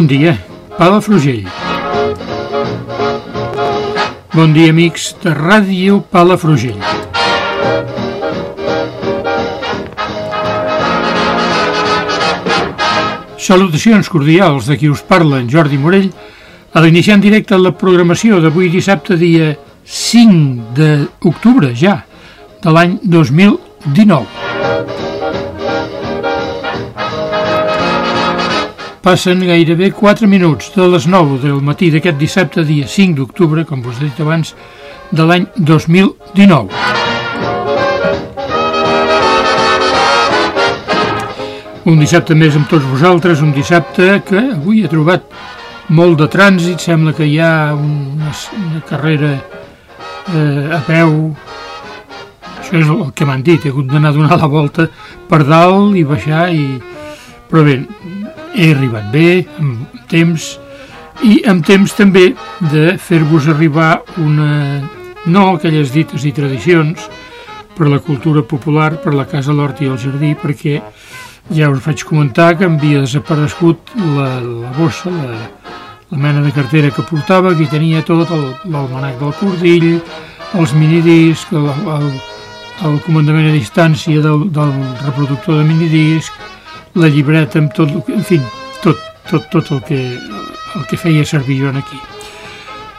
Bon dia, Palafrugell. Bon dia, amics de Ràdio Palafrugell. Salutacions cordials de qui us parla, en Jordi Morell, a l'iniciar en directe la programació d'avui dissabte, dia 5 d'octubre ja, de l'any 2019. Passen gairebé 4 minuts de les 9 del matí d'aquest dissabte, dia 5 d'octubre, com vos he dit abans, de l'any 2019. Un dissabte més amb tots vosaltres, un dissabte que avui he trobat molt de trànsit, sembla que hi ha una, una carrera eh, a peu, això és el que m'han dit, he hagut d'anar a donar la volta per dalt i baixar, i... però bé, he arribat bé, amb temps, i amb temps també de fer-vos arribar una, no aquelles dites i tradicions, per la cultura popular, per la Casa l'Hort i el Jardí, perquè ja us vaig comentar que havia desaparegut la, la bossa, la, la mena de cartera que portava, que tenia tot l'almanac del cordill, els minidiscs, el, el, el comandament a distància del, del reproductor de minidisc, la llibreta amb tot, en fi, tot, tot, tot el, que, el que feia servir jo aquí.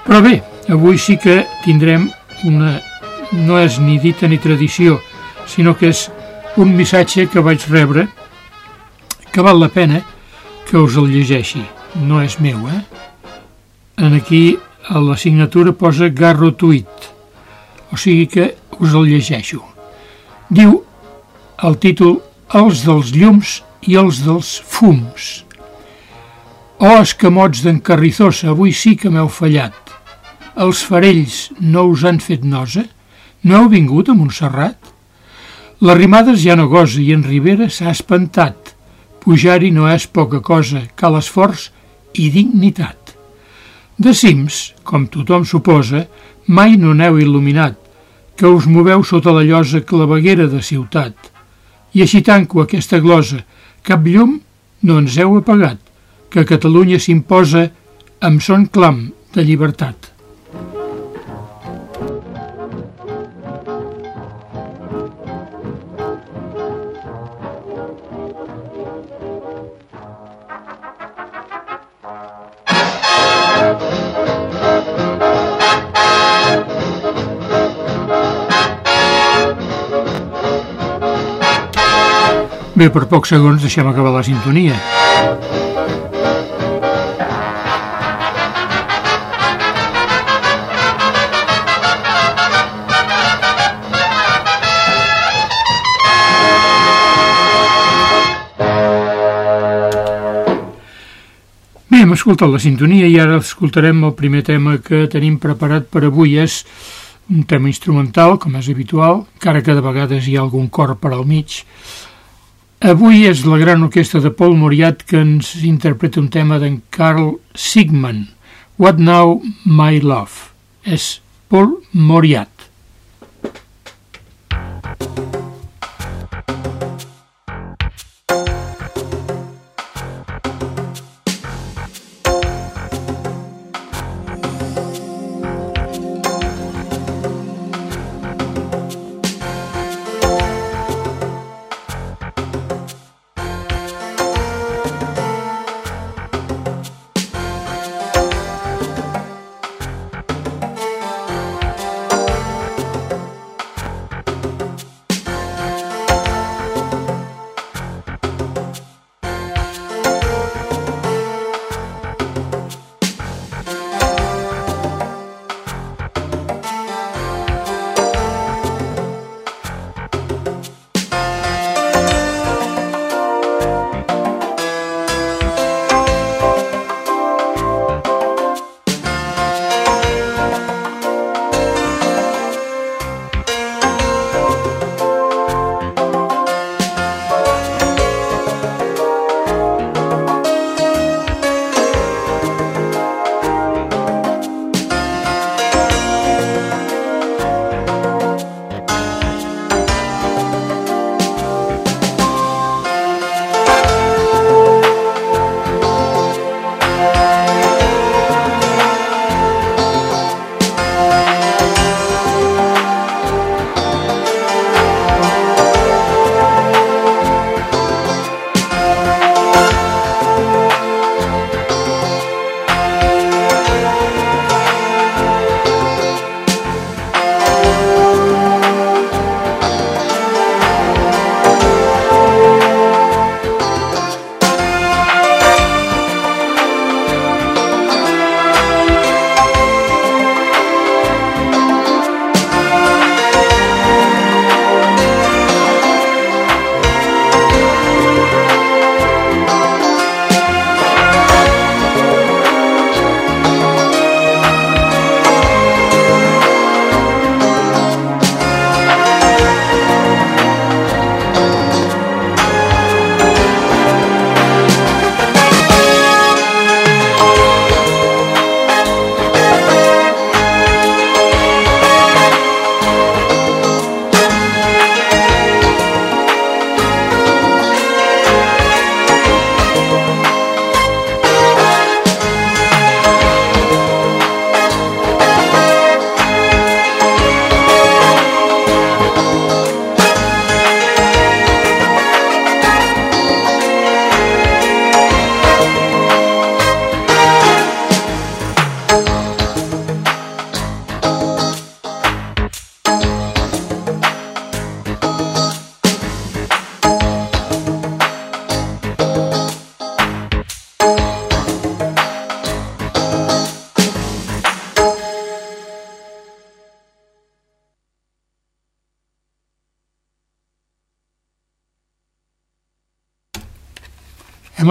Però bé, avui sí que tindrem una... no és ni dita ni tradició, sinó que és un missatge que vaig rebre que val la pena que us el llegeixi. No és meu, eh? En aquí a la signatura posa Garro Tuit, o sigui que us el llegeixo. Diu el títol Els dels llums i els dels fums. Oh, escamots d'en Carrizosa, avui sí que m'heu fallat. Els farells no us han fet nosa? No heu vingut a Montserrat? Les rimades ja no gosa i en Rivera s'ha espantat. Pujar-hi no és poca cosa, cal esforç i dignitat. De cims, com tothom suposa, mai no n'heu il·luminat, que us moveu sota la llosa claveguera de ciutat. I així tanco aquesta glosa, cap llum no ens heu apagat, que Catalunya s'imposa amb son clam de llibertat. Bé, per pocs segons deixem acabar la sintonia. Hem escoltat la sintonia i ara escoltarem el primer tema que tenim preparat per avui. És un tema instrumental, com és habitual, encara que de vegades hi ha algun cor per al mig. Avui és la gran orquestra de Paul Moriat que ens interpreta un tema d'en Carl Sigman, What Now My Love. És Paul Moriat.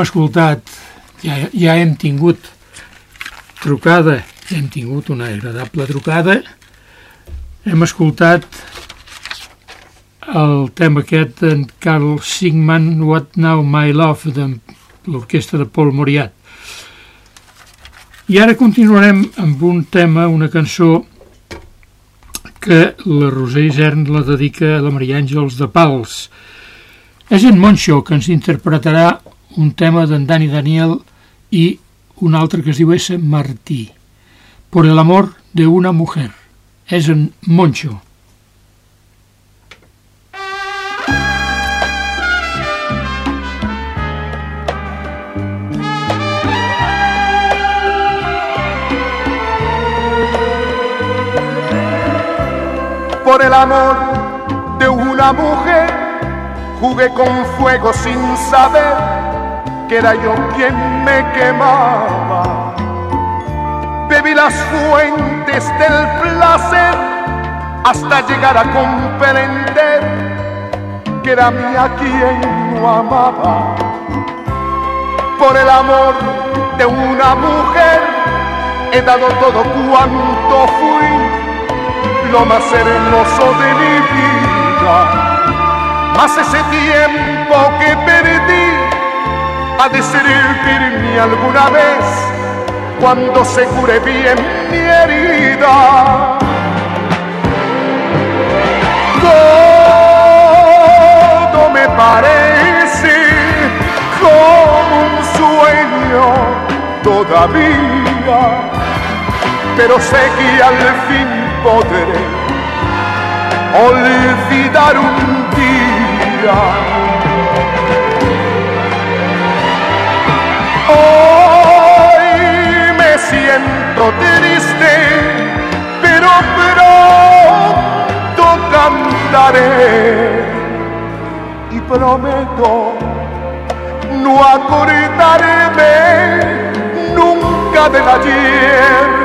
Escoltat, ja, ja hem tingut trucada, ja hem tingut una agradable trucada, hem escoltat el tema aquest d'en Carl Sigman, What Now My Love, de l'orquestra de Paul Moriat. I ara continuarem amb un tema, una cançó que la Roser Isern la dedica a la Maria Àngels de Pals. És en Moncho que ens interpretarà un tema d'en Dani Daniel i un altre que es diu S. Martí. Por el amor de una mujer. És en Moncho. por el amor de una mujer. Jugué con fuego sin saber que era yo quien me quemaba. Bebí las fuentes del placer hasta llegar a comprender que era mía quien no amaba. Por el amor de una mujer he dado todo cuanto fui lo más hermoso de mi vida. Más ese tiempo que perdí ha de servirme alguna vez cuando se cure bien mi herida. Todo me parece como un sueño todavía, pero sé que al fin podré olvidar un día. Hoy me siento triste, pero pronto cantaré y prometo no acordarme nunca del ayer.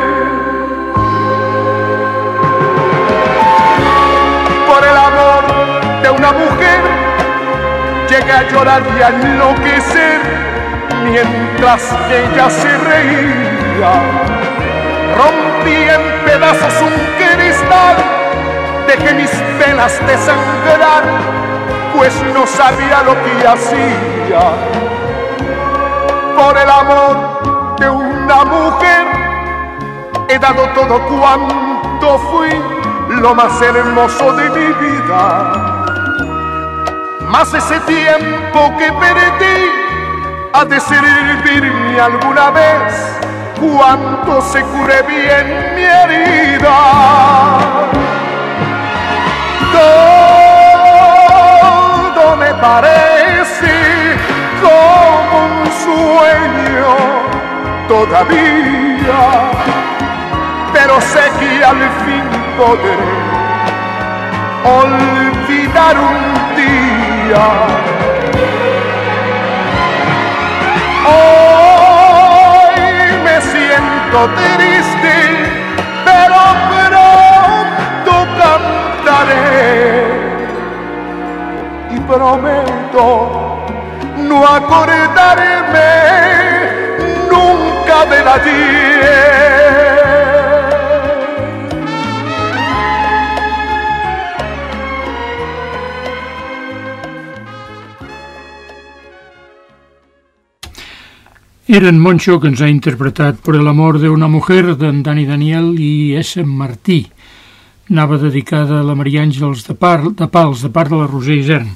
Una mujer llega a llorar y a enloquecer mientras ella se reía. Rompí en pedazos un cristal, dejé mis penas desangrar, pues no sabía lo que hacía. Por el amor de una mujer he dado todo cuanto fui, lo más hermoso de mi vida más ese tiempo que perdí ha de servirme alguna vez cuando se cure bien mi herida. Todo me parece como un sueño todavía, pero sé que al fin podré olvidar un día Hoy me siento triste, pero pronto cantaré y prometo no acordarme nunca de la ayer. Era en Moncho que ens ha interpretat Per el amor de una mujer d'en Dani Daniel i S. Martí. Anava dedicada a la Maria Àngels de, Par, de Pals, de part de la Roser Isern.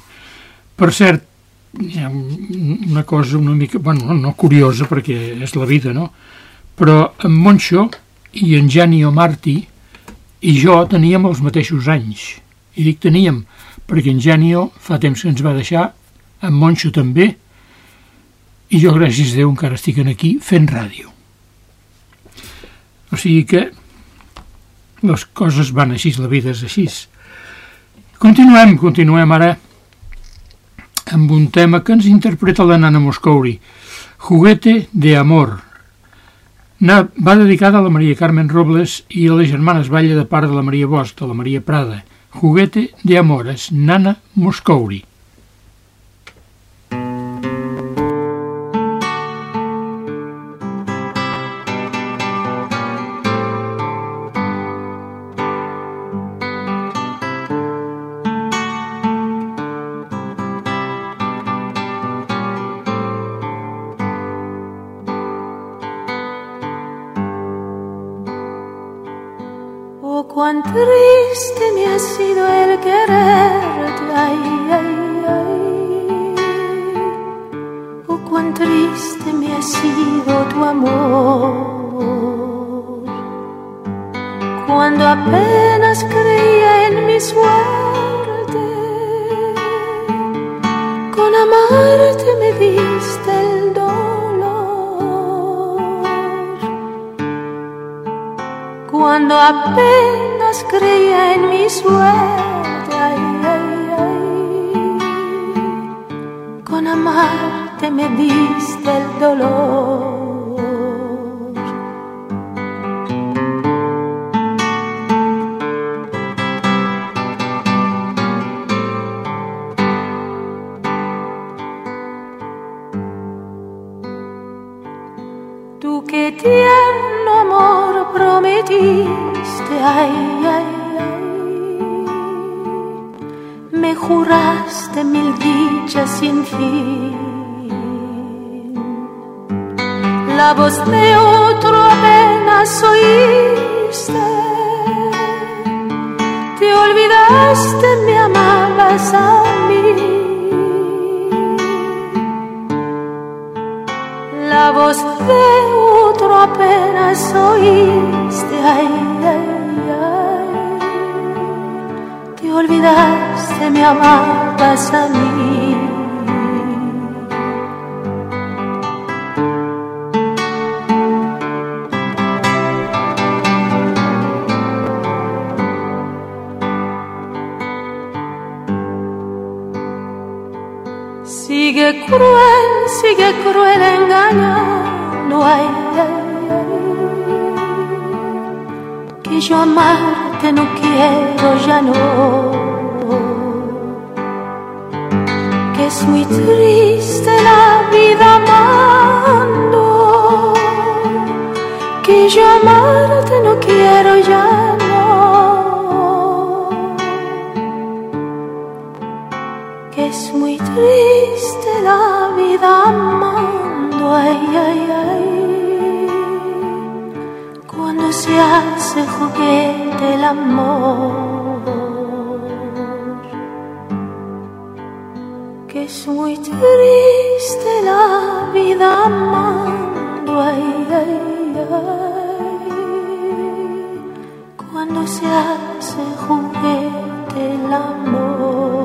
Per cert, hi ha una cosa una mica, bueno, no curiosa perquè és la vida, no? Però en Moncho i en Janio Martí i jo teníem els mateixos anys. I dic teníem, perquè en Janio fa temps que ens va deixar, en Moncho també, i jo, gràcies a Déu, encara estic aquí fent ràdio. O sigui que les coses van així, la vida és així. Continuem, continuem ara amb un tema que ens interpreta la nana Moscouri, Juguete de Amor. Va dedicada a la Maria Carmen Robles i a les germanes Valle de part de la Maria Bosch, de la Maria Prada. Juguete de Amor, és Nana Moscouri. Juraste mil dichas sin fin. La voz de otro apenas oíste. Te olvidaste, me amabas a mí. La voz de otro apenas oíste, ay, ay, ay. Te olvidaste, me amabas a mí. Sigue cruel, sigue cruel ay, ay, que yo amarte no quiero ya no, es muy triste la vida amando, que yo amarte no quiero ya no, que es muy triste la vida amando, ay, ay, ay, cuando se hace juguete el amor, es muy triste la vida amando, ay, ay, ay, cuando se hace juguete el amor.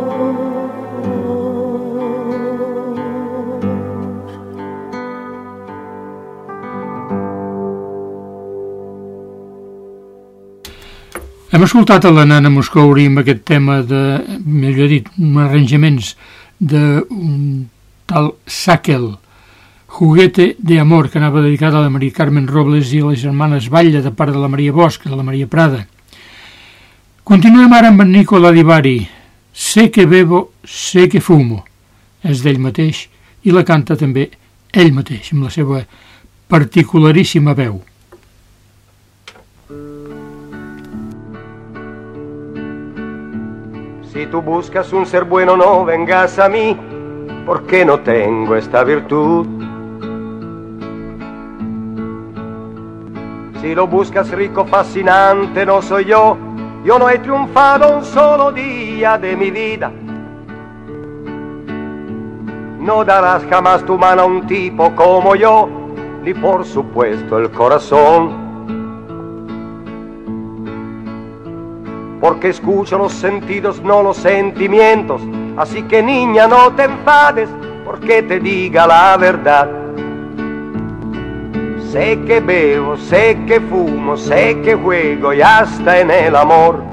Hem escoltat a la nana Moscouri amb aquest tema de, millor dit, arranjaments d'un tal Sàquel, Juguete de Amor, que anava dedicat a la Maria Carmen Robles i a les germanes Batlle, de part de la Maria Bosch, de la Maria Prada. Continuem ara amb en Nicola Divari, Sé que bebo, sé que fumo. És d'ell mateix i la canta també ell mateix, amb la seva particularíssima veu. Si tú buscas un ser bueno, no vengas a mí, porque no tengo esta virtud. Si lo buscas rico, fascinante, no soy yo. Yo no he triunfado un solo día de mi vida. No darás jamás tu mano a un tipo como yo, ni por supuesto el corazón. Porque escucho los sentidos, no los sentimientos. Así que niña, no te enfades, porque te diga la verdad. Sé que bebo, sé que fumo, sé que juego y hasta en el amor.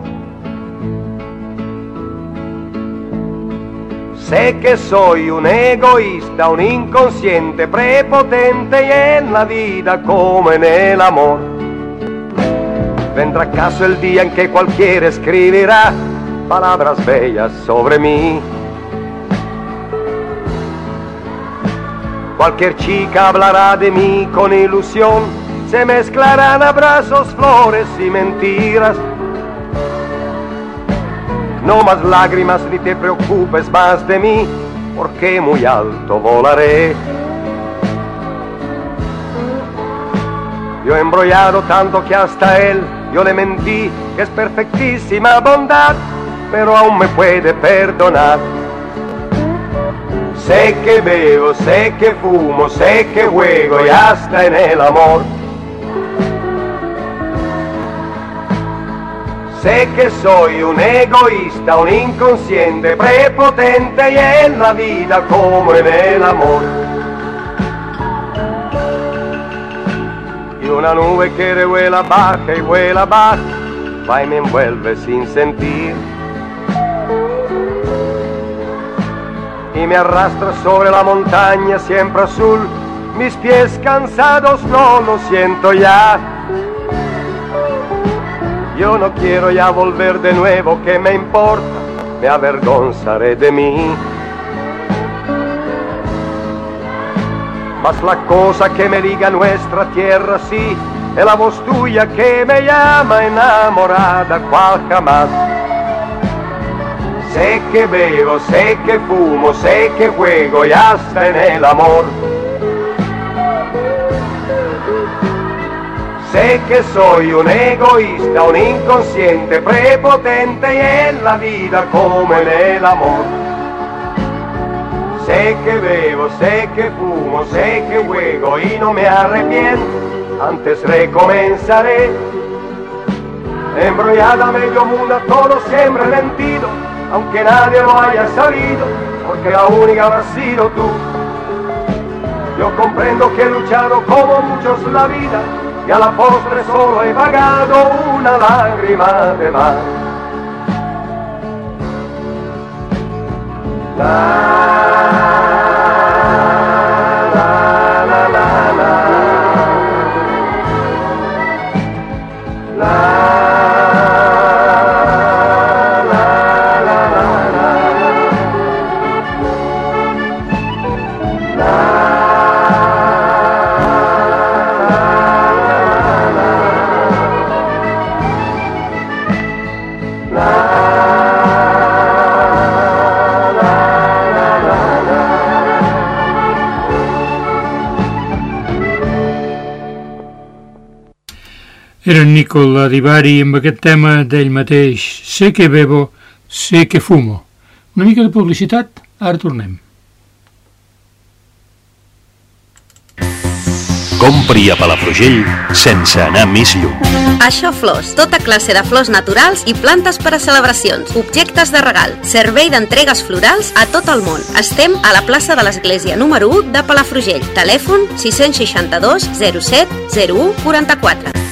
Sé que soy un egoísta, un inconsciente, prepotente y en la vida como en el amor. Vendrá acaso el día en que cualquiera escribirá palabras bellas sobre mí. Cualquier chica hablará de mí con ilusión, se mezclarán abrazos, flores y mentiras. No más lágrimas ni te preocupes más de mí, porque muy alto volaré. Yo he embrollado tanto que hasta él Yo le mentí que es perfectísima bondad, pero aún me puede perdonar. Sé que bebo, sé que fumo, sé que juego y hasta en el amor. Sé que soy un egoísta, un inconsciente, prepotente y en la vida como en el amor. Una nube que revuela baja y vuela baja, va y me envuelve sin sentir. Y me arrastra sobre la montaña siempre azul, mis pies cansados no lo siento ya. Yo no quiero ya volver de nuevo, ¿qué me importa? Me avergonzaré de mí. Mas la cosa que me diga nuestra tierra sí, es la voz tuya que me llama enamorada cual jamás. Sé que bebo, sé que fumo, sé que juego y hasta en el amor. Sé que soy un egoísta, un inconsciente, prepotente y en la vida como en el amor. Sé que bebo, sé que fumo, sé que juego y no me arrepiento, antes recomenzaré. Embrollada medio mundo, todo siempre mentido, aunque nadie lo haya sabido, porque la única habrá sido tú. Yo comprendo que he luchado como muchos la vida, y a la postre solo he pagado una lágrima de Bye. Era Nicola Divari amb aquest tema d'ell mateix, Sé que bebo, sé que fumo. Una mica de publicitat, ara tornem. Compri a Palafrugell sense anar més lluny. Això Flors, tota classe de flors naturals i plantes per a celebracions, objectes de regal, servei d'entregues florals a tot el món. Estem a la plaça de l'Església número 1 de Palafrugell. Telèfon 662 07 01 44.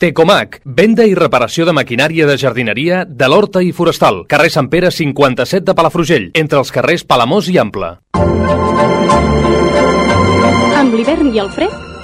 Tecomac, venda i reparació de maquinària de jardineria de l'Horta i Forestal, carrer Sant Pere 57 de Palafrugell, entre els carrers Palamós i Ample. Amb l'hivern i el fred,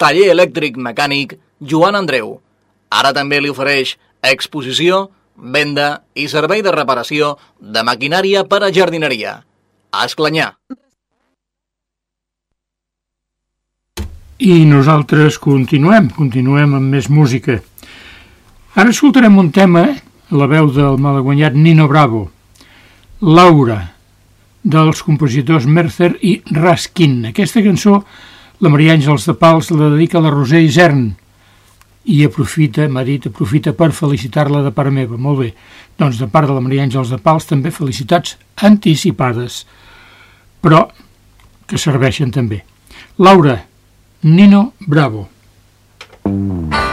Taller elèctric mecànic Joan Andreu. Ara també li ofereix exposició, venda i servei de reparació de maquinària per a jardineria. A Esclanyà. I nosaltres continuem, continuem amb més música. Ara escoltarem un tema, la veu del malaguanyat Nino Bravo, Laura, dels compositors Mercer i Raskin. Aquesta cançó, la Maria Àngels de Pals la dedica a la Roser Isern i aprofita, m'ha dit, aprofita per felicitar-la de part meva. Molt bé, doncs de part de la Maria Àngels de Pals també felicitats anticipades, però que serveixen també. Laura, Nino Bravo. es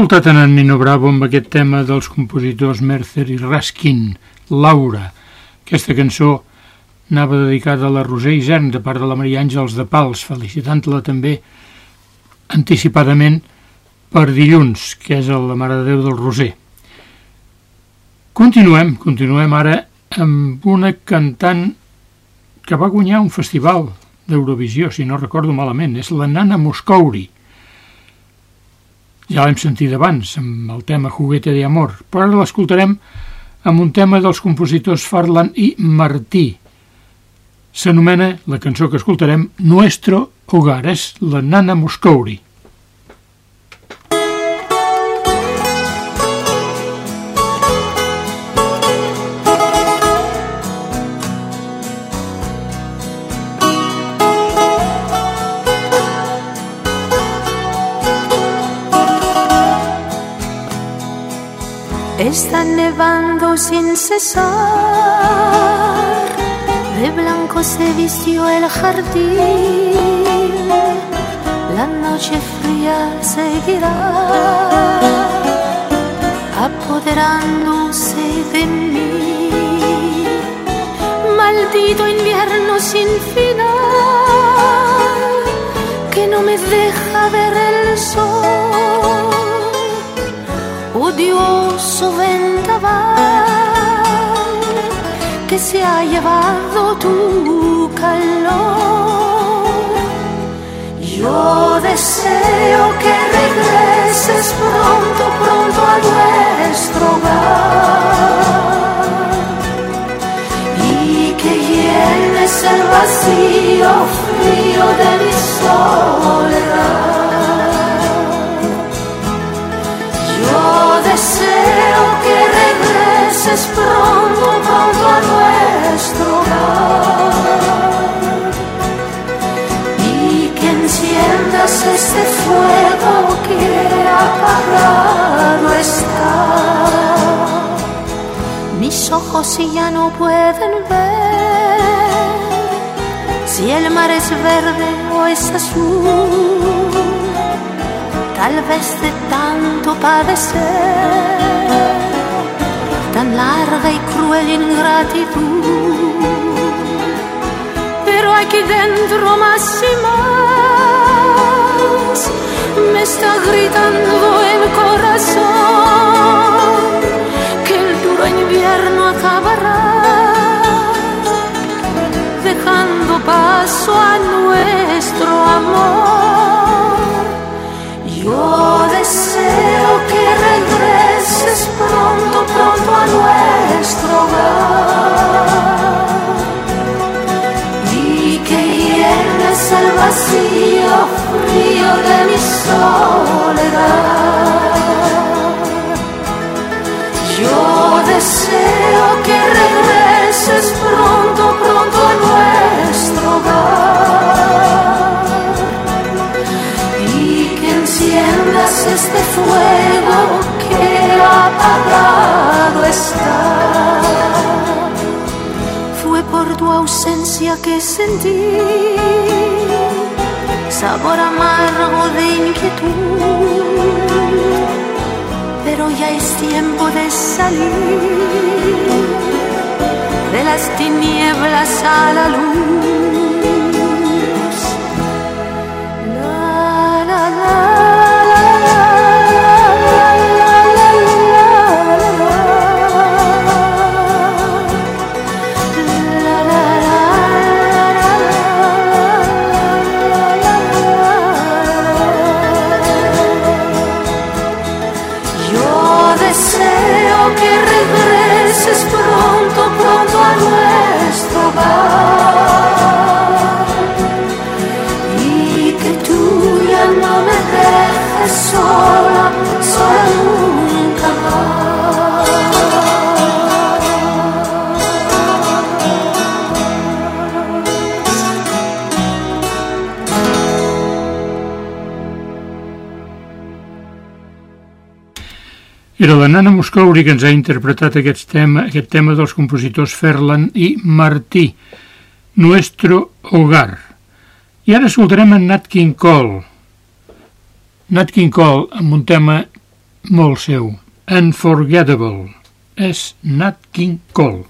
escoltat en en Nino Bravo amb aquest tema dels compositors Mercer i Raskin, Laura. Aquesta cançó anava dedicada a la Roser Isern de part de la Maria Àngels de Pals, felicitant-la també anticipadament per dilluns, que és la Mare de Déu del Roser. Continuem, continuem ara amb una cantant que va guanyar un festival d'Eurovisió, si no recordo malament, és la Nana Moscouri. Ja l'hem sentit abans, amb el tema Juguete de Amor, però ara l'escoltarem amb un tema dels compositors Farlan i Martí. S'anomena, la cançó que escoltarem, Nuestro Hogar, és la Nana Moscouri. Está nevando sin cesar, de blanco se vistió el jardín, la noche fría seguirá, apoderándose de mí. Maldito invierno sin final, que no me deja ver el sol odioso vendaval que se ha llevado tu calor. Yo deseo que regreses pronto, pronto a nuestro hogar y que vacío frío de mi soledad. Regreses pronto, pronto a nuestro hogar y que enciendas este fuego que apagado está. Mis ojos si ya no pueden ver si el mar es verde o es azul, tal vez de tanto padecer, tan larga y cruel ingratitud. Pero aquí dentro más y más me está gritando el corazón que el duro invierno acabará dejando paso a nuestro amor. Nuestro hogar y que llenes el vacío frío de mi soledad. Yo deseo que regreses pronto, pronto a nuestro hogar y que enciendas este fuego apagado está. Fue por tu ausencia que sentí sabor amargo de inquietud pero ya es tiempo de salir de las tinieblas a la luz. La Nana Moscouri que ens ha interpretat aquest tema, aquest tema dels compositors Ferland i Martí, Nuestro Hogar. I ara escoltarem en Nat King Cole. Nat King Cole amb un tema molt seu, Unforgettable. És Nat King Cole.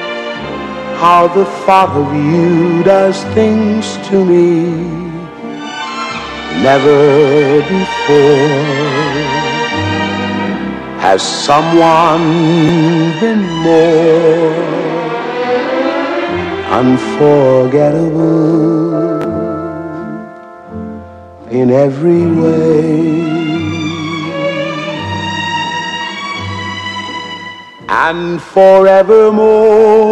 how the of you does things to me. Never before has someone been more unforgettable in every way. And forevermore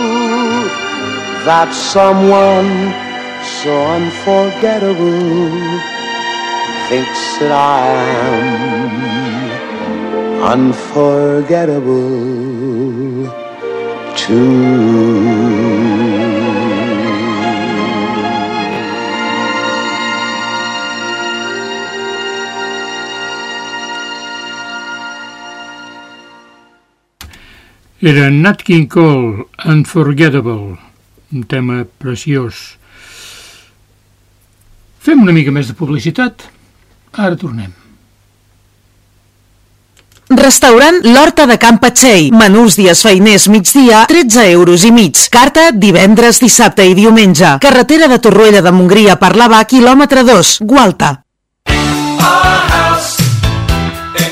that someone so unforgettable thinks that I am unforgettable too. Era Nat King Cole, Unforgettable, un tema preciós. Fem una mica més de publicitat. Ara tornem. Restaurant L'Horta de Can Patxell. Menús dies feiners migdia, 13 euros i mig. Carta divendres, dissabte i diumenge. Carretera de Torroella de Montgria per l'Ava, quilòmetre 2, Gualta.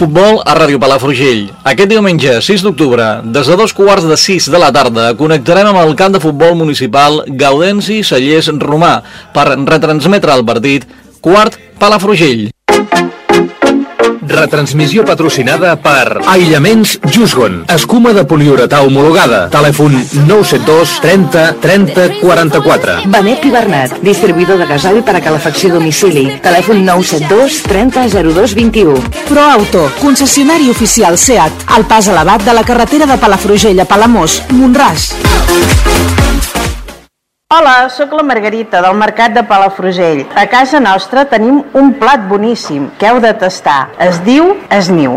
Futbol a Ràdio Palafrugell. Aquest diumenge, 6 d'octubre, des de dos quarts de 6 de la tarda, connectarem amb el camp de futbol municipal Gaudenci Cellers Romà per retransmetre el partit Quart Palafrugell. Retransmissió patrocinada per Aïllaments Jusgon. Escuma de poliuretà homologada. Telèfon 972 30 30 44. Benet i Bernat, distribuïdor de gasol per a calefacció a domicili. Telèfon 972 30 02 21. ProAuto, concessionari oficial SEAT, al pas elevat de la carretera de Palafrugell a Palamós, Montràs. Hola, sóc la Margarita del Mercat de Palafrugell. A casa nostra tenim un plat boníssim que heu de tastar. Es diu esniu.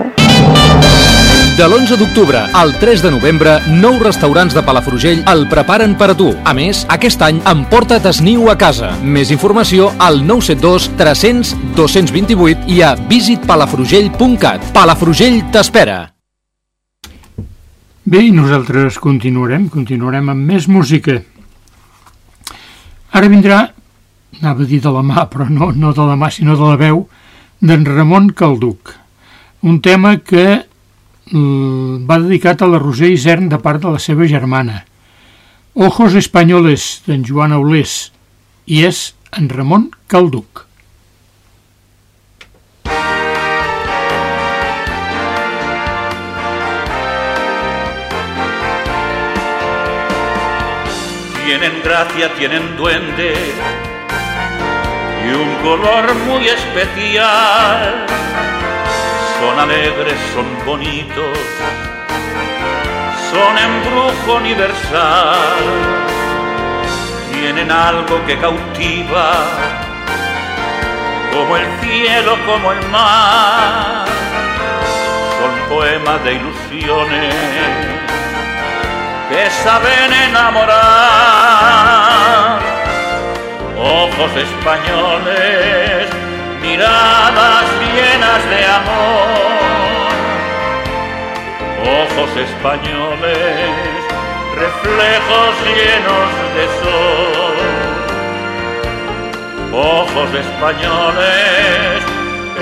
De l'11 d'octubre al 3 de novembre, nou restaurants de Palafrugell el preparen per a tu. A més, aquest any emporta't esniu a casa. Més informació al 972 300 228 i a visitpalafrugell.cat. Palafrugell t'espera. Bé, i nosaltres continuarem, continuarem amb més música. Ara vindrà, anava a dir de la mà, però no, no de la mà, sinó de la veu, d'en Ramon Calduc. Un tema que mm, va dedicat a la Roser Isern de part de la seva germana. Ojos Espanyoles, d'en Joan Aulés, i és en Ramon Calduc. Tienen gracia, tienen duende y un color muy especial. Son alegres, son bonitos, son embrujo universal. Tienen algo que cautiva, como el cielo, como el mar. Son poemas de ilusiones que saben enamorar. Ojos españoles, miradas llenas de amor. Ojos españoles, reflejos llenos de sol. Ojos españoles,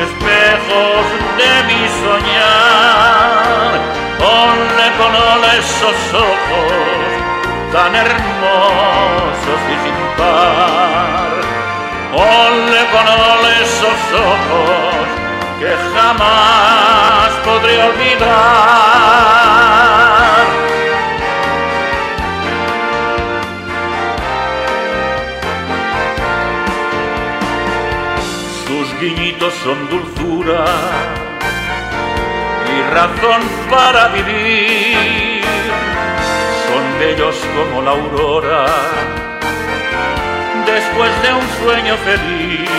espejos de mi soñar. Ponle con esos ojos tan hermosos y sin par. Ponle con esos ojos que jamás podré olvidar. Sus guiñitos son dulzura razón para vivir. Son bellos como la aurora después de un sueño feliz.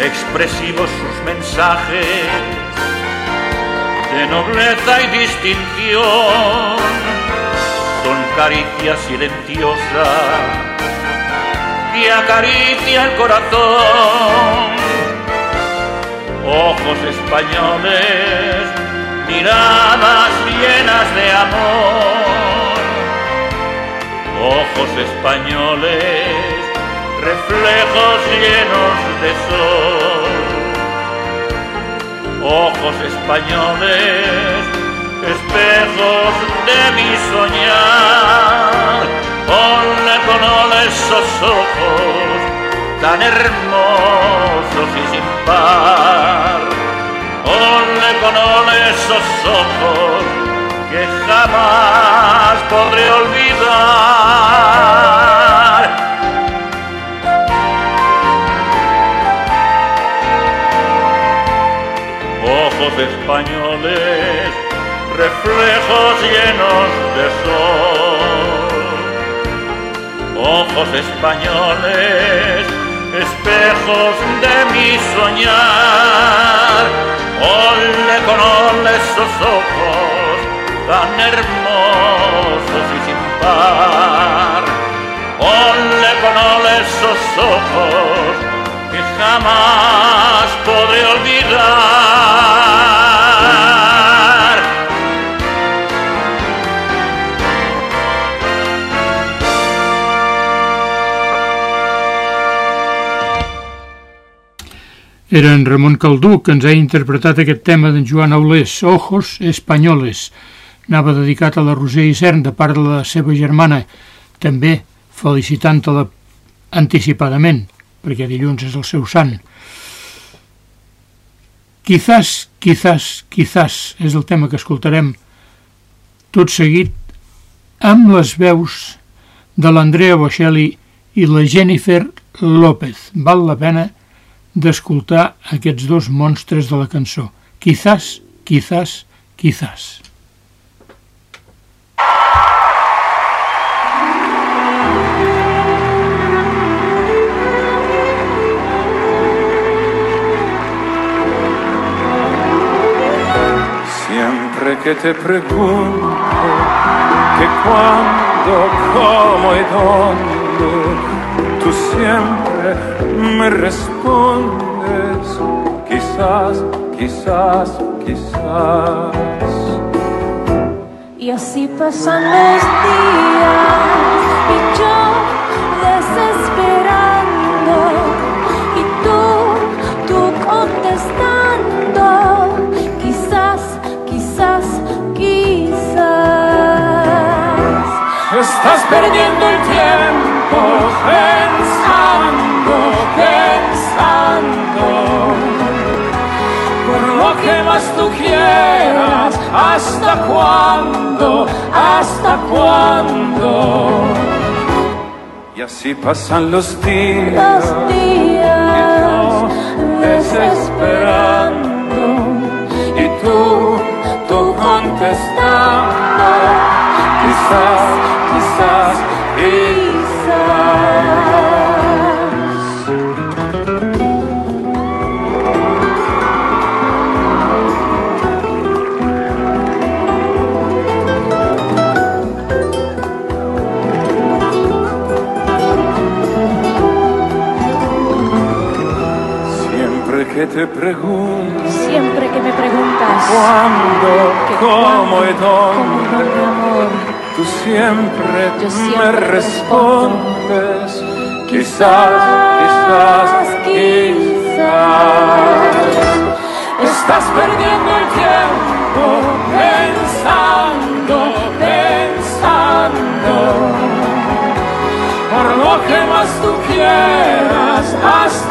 Expresivos sus mensajes de nobleza y distinción, son caricia silenciosa que acaricia el corazón. Ojos españoles, miradas llenas de amor. Ojos españoles, reflejos llenos de sol. Ojos españoles, espejos de mi soñar. Ponle con esos ojos tan hermosos y sin par. Ponle con ole esos ojos que jamás podré olvidar. ojos españoles, reflejos llenos de sol. Ojos españoles, espejos de mi soñar. Ole con ole esos ojos tan hermosos y sin par. Ole con ole esos ojos que jamás podré olvidar. Era en Ramon Caldú que ens ha interpretat aquest tema d'en Joan Aulés, Ojos Espanyoles. Anava dedicat a la Roser Isern de part de la seva germana, també felicitant-la anticipadament, perquè dilluns és el seu sant. Quizás, quizás, quizás és el tema que escoltarem tot seguit amb les veus de l'Andrea Bocelli i la Jennifer López. Val la pena d'escoltar aquests dos monstres de la cançó. Quizás, quizás, quizás. Que te pregunto que cuándo, cómo y dónde, tú siempre me respondes, quizás, quizás, quizás. Y así pasan los días y yo desesperando y tú, tú contestando, quizás, quizás, quizás. Estás perdiendo el tiempo que más tú quieras, ¿hasta cuándo? ¿Hasta cuándo? Y así pasan los días, Los días desesperando. Y tú, tú contestando, quizás, quizás. Te pregunto. Siempre que me preguntas cuándo, que cómo y cómo, dónde, amor, tú siempre, Yo me respondes. Quizás, quizás, quizás. Estás perdiendo el tiempo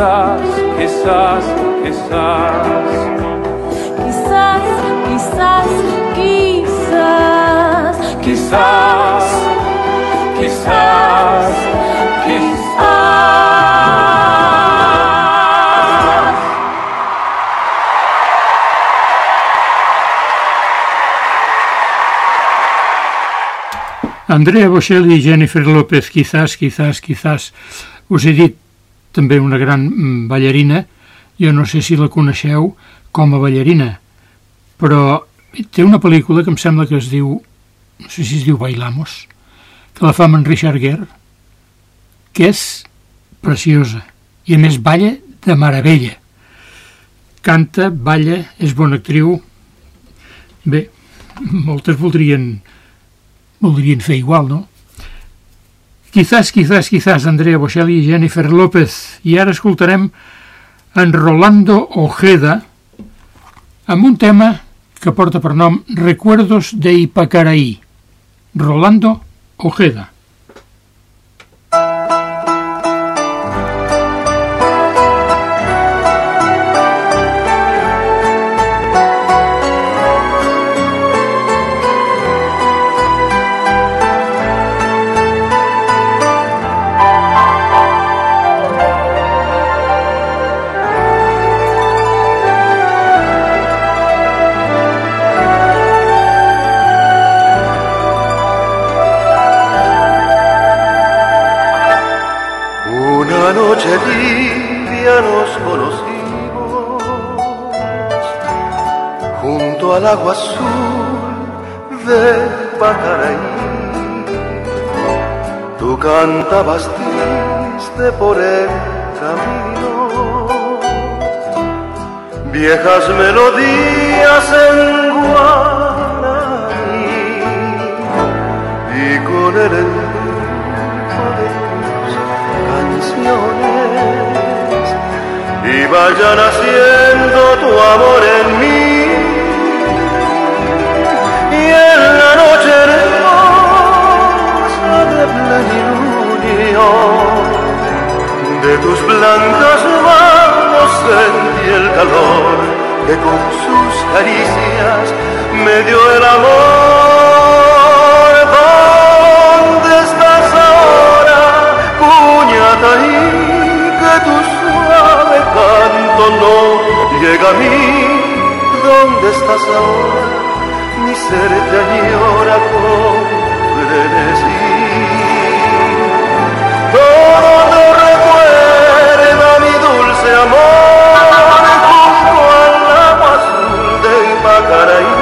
Quizás, quizás, quizás. Quizás, quizás, quizás, Quizás, quizás, quizás. Andrea Bocelli i Jennifer López, quizás, quizás, quizás. Us he dit també una gran mm, ballarina, jo no sé si la coneixeu com a ballarina, però té una pel·lícula que em sembla que es diu, no sé si es diu Bailamos, que la fa amb en Richard Gere, que és preciosa, i a més balla de meravella. Canta, balla, és bona actriu. Bé, moltes voldrien voldrien fer igual, no? Quizás, quizás, quizás, Andrea Bocelli i Jennifer López. I ara escoltarem en Rolando Ojeda amb un tema que porta per nom Recuerdos de Ipacaraí. Rolando Ojeda. Agua azul de Pacaraí. Tú cantabas triste por el camino, viejas melodías en guaraní. Y con el ritmo de tus canciones. Y vayan haciendo tu amor en mí en la noche hermosa de plenilunio de tus blancas manos sentí el calor que con sus caricias me dio el amor ¿Dónde estás ahora, cuñataí? Que tu suave canto no llega a mí. ¿Dónde estás ahora? Mi ser te añora con frenesí. Todo te recuerda mi dulce amor junto al agua azul de Ipacaraí.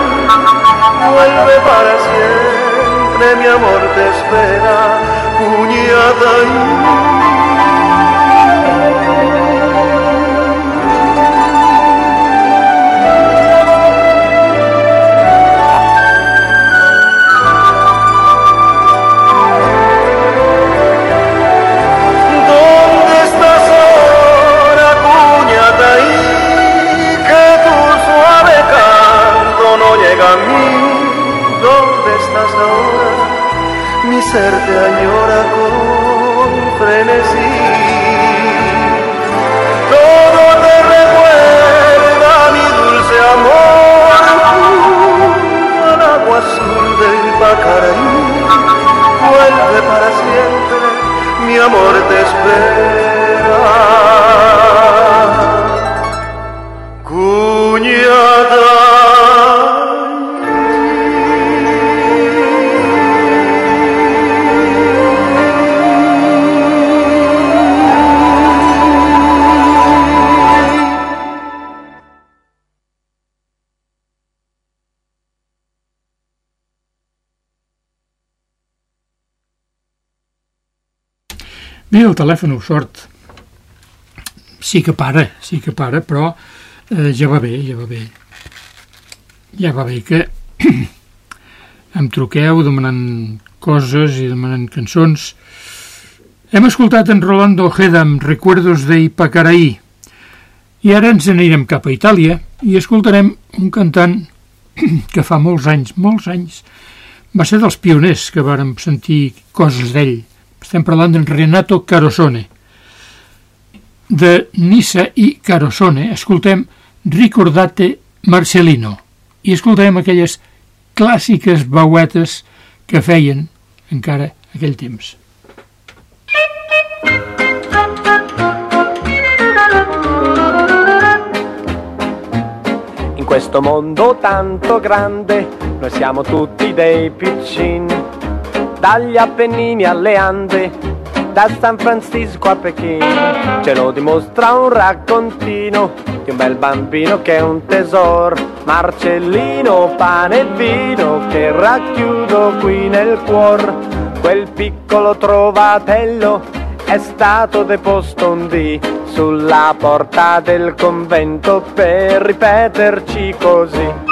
Vuelve para siempre, mi amor te espera, ¿Dónde llega a mí. ¿Dónde estás ahora? Mi ser te añora con frenesí. Todo te recuerda mi dulce amor al agua azul del Pacaraí. Vuelve para siempre, mi amor te espera. Bé, el telèfon sort. Sí que para, sí que para, però eh, ja va bé, ja va bé. Ja va bé que em truqueu demanant coses i demanant cançons. Hem escoltat en Rolando Ojeda amb Recuerdos de Ipacaraí i ara ens anirem cap a Itàlia i escoltarem un cantant que fa molts anys, molts anys, va ser dels pioners que vàrem sentir coses d'ell. Estem parlant d'en Renato Carosone. De Nissa i Carosone escoltem Ricordate Marcelino i escoltarem aquelles clàssiques veuetes que feien encara aquell temps. In questo mondo tanto grande, noi siamo tutti dei piccini, dagli Appennini alle Ande, da San Francisco a Pechino, ce lo dimostra un raccontino di un bel bambino che è un tesoro, Marcellino, pane e vino che racchiudo qui nel cuor, quel piccolo trovatello è stato deposto un dì sulla porta del convento per ripeterci così.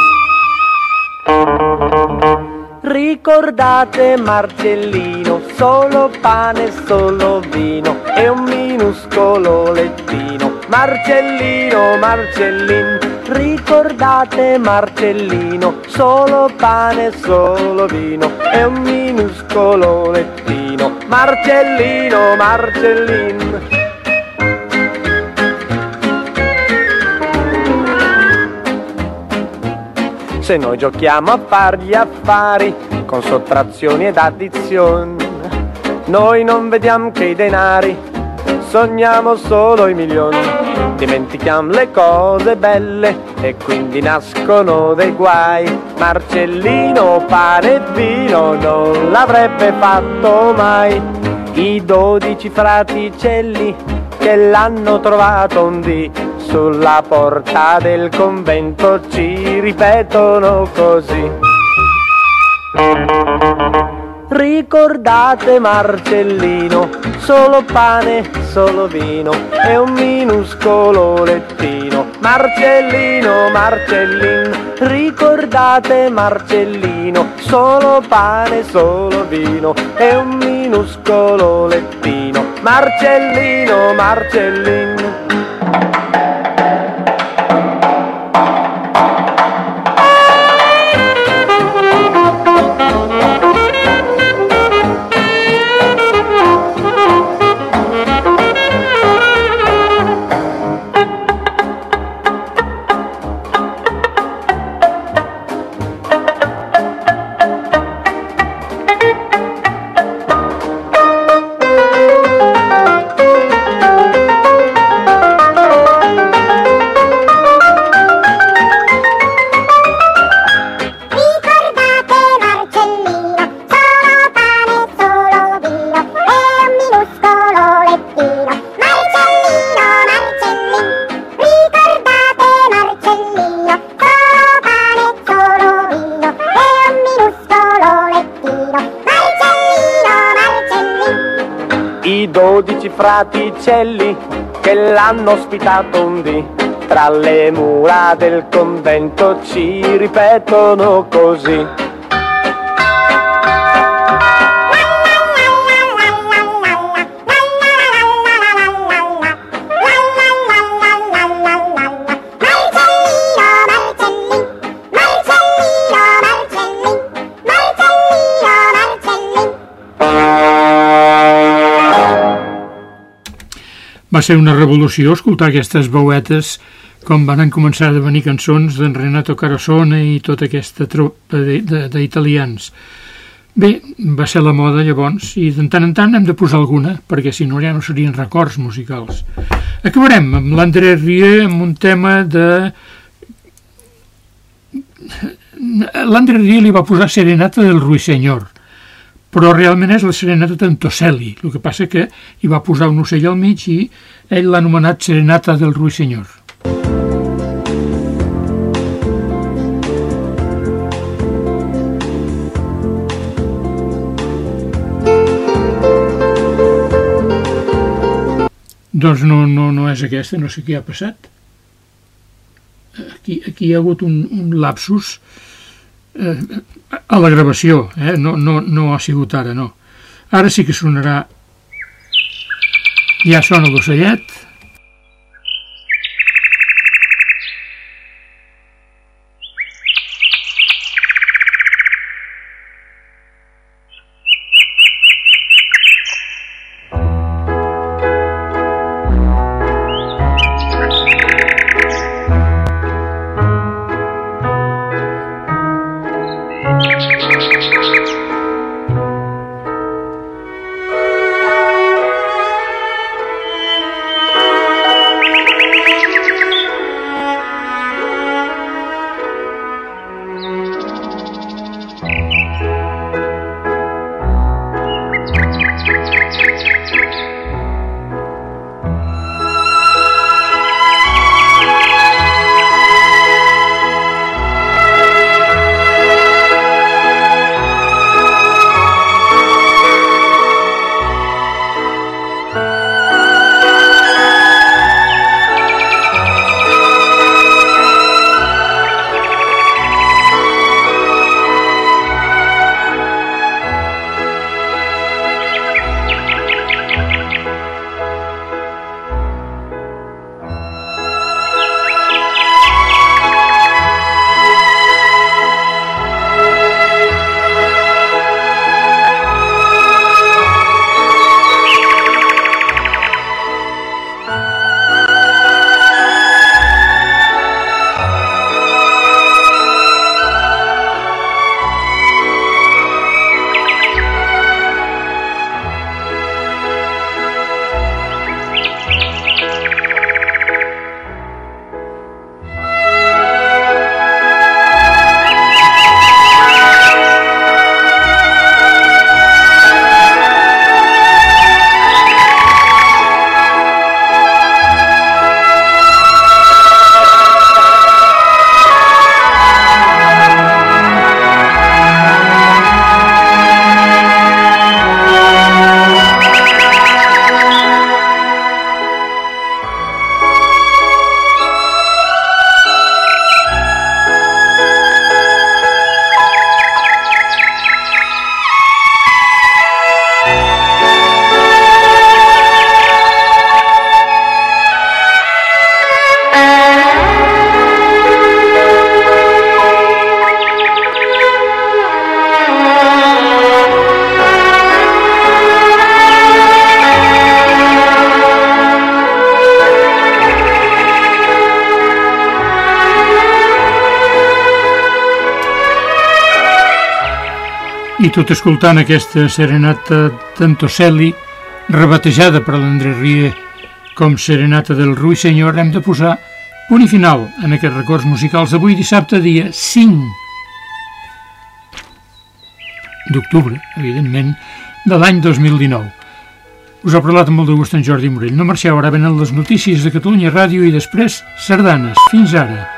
Ricordate Marcellino, solo pane solo vino e un minuscolo lettino. Marcellino, Marcellin, ricordate Marcellino, solo pane solo vino e un minuscolo lettino. Marcellino, Marcellin. Se noi giochiamo a far gli affari con sottrazioni ed addizioni, noi non vediamo che i denari, sogniamo solo i milioni. Dimentichiamo le cose belle e quindi nascono dei guai. Marcellino, pane e vino non l'avrebbe fatto mai. I dodici fraticelli che l'hanno trovato un dì sulla porta del convento ci ripetono così. Ricordate Marcellino, solo pane, solo vino e un minuscolo lettino. Marcellino, Marcellin, ricordate Marcellino, solo pane, solo vino e un minuscolo lettino. Marcellino, Marcellin. Fraticelli che l'hanno ospitato un dì. Tra le mura del convento ci ripetono così. Va ser una revolució escoltar aquestes veuetes com van començar a venir cançons d'en Renato Carosone i tota aquesta tropa d'italians. Bé, va ser la moda llavors i de tant en tant hem de posar alguna perquè si no ja no serien records musicals. Acabarem amb l'André Rie amb un tema de... L'André Rie li va posar Serenata del Ruiseñor però realment és la serenata d'Antocelli. El que passa que hi va posar un ocell al mig i ell l'ha anomenat Serenata del Ruisenyor. Doncs no, no, no és aquesta, no sé què ha passat. Aquí, aquí hi ha hagut un, un lapsus eh, a la gravació, eh? no, no, no ha sigut ara, no. Ara sí que sonarà... Ja sona l'ocellet. Tot escoltant aquesta serenata Tantocelli, rebatejada per l'André Rie com Serenata del Ruiseñor, hem de posar punt i final en aquests records musicals d'avui dissabte, dia 5 d'octubre, evidentment, de l'any 2019. Us ha parlat amb molt de gust en Jordi Morell. No marxeu, ara venen les notícies de Catalunya Ràdio i després sardanes. Fins ara.